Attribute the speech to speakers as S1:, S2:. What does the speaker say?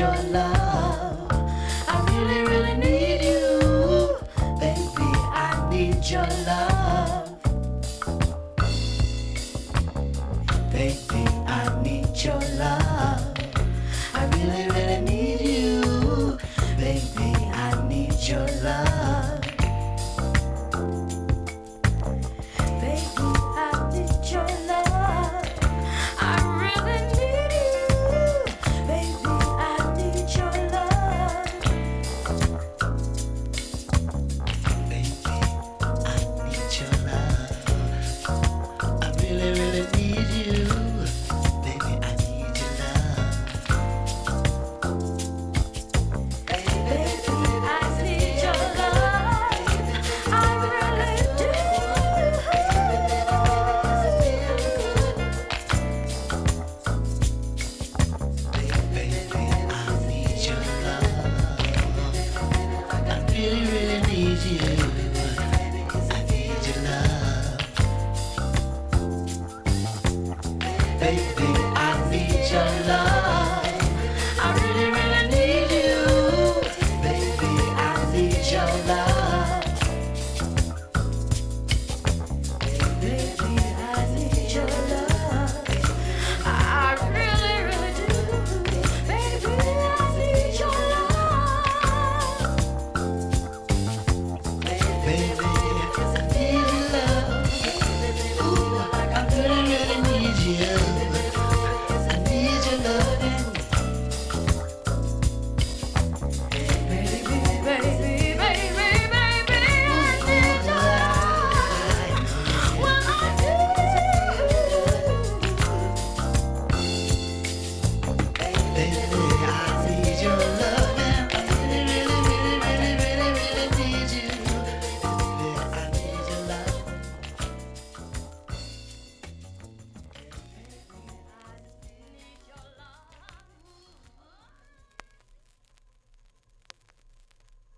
S1: your love. I really, really need you, baby. I need your love. Baby, I need your love. I really, really need you, baby. I need your love. baby, I need your love.